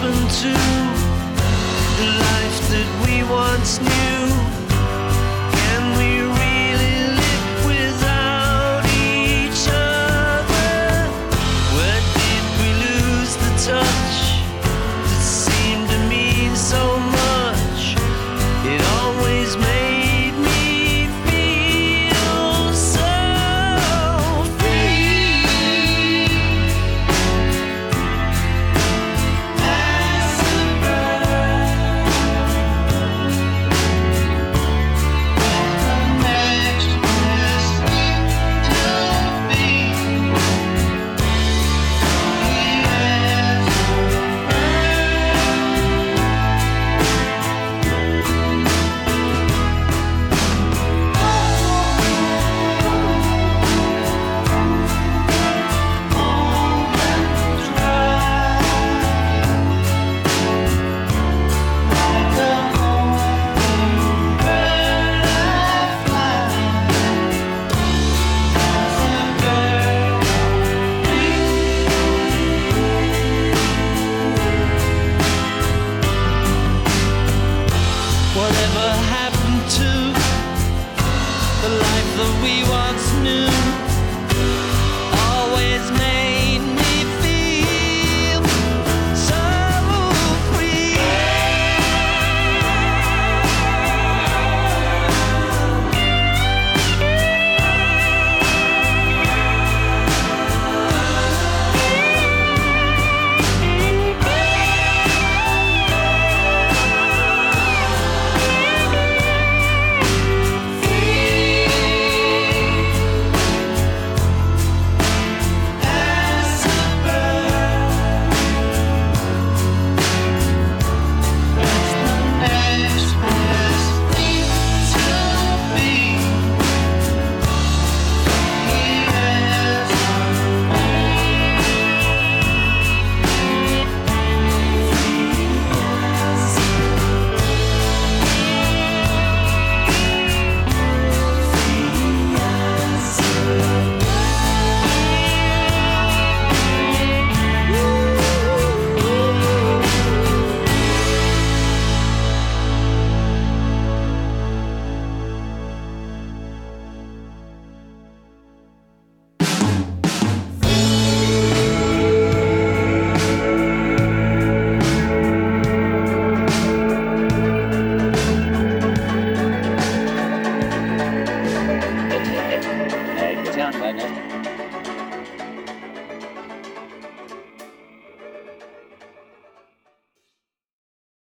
happened to the life that we once knew? never happened to the life that we once knew. Konzern, weil ne?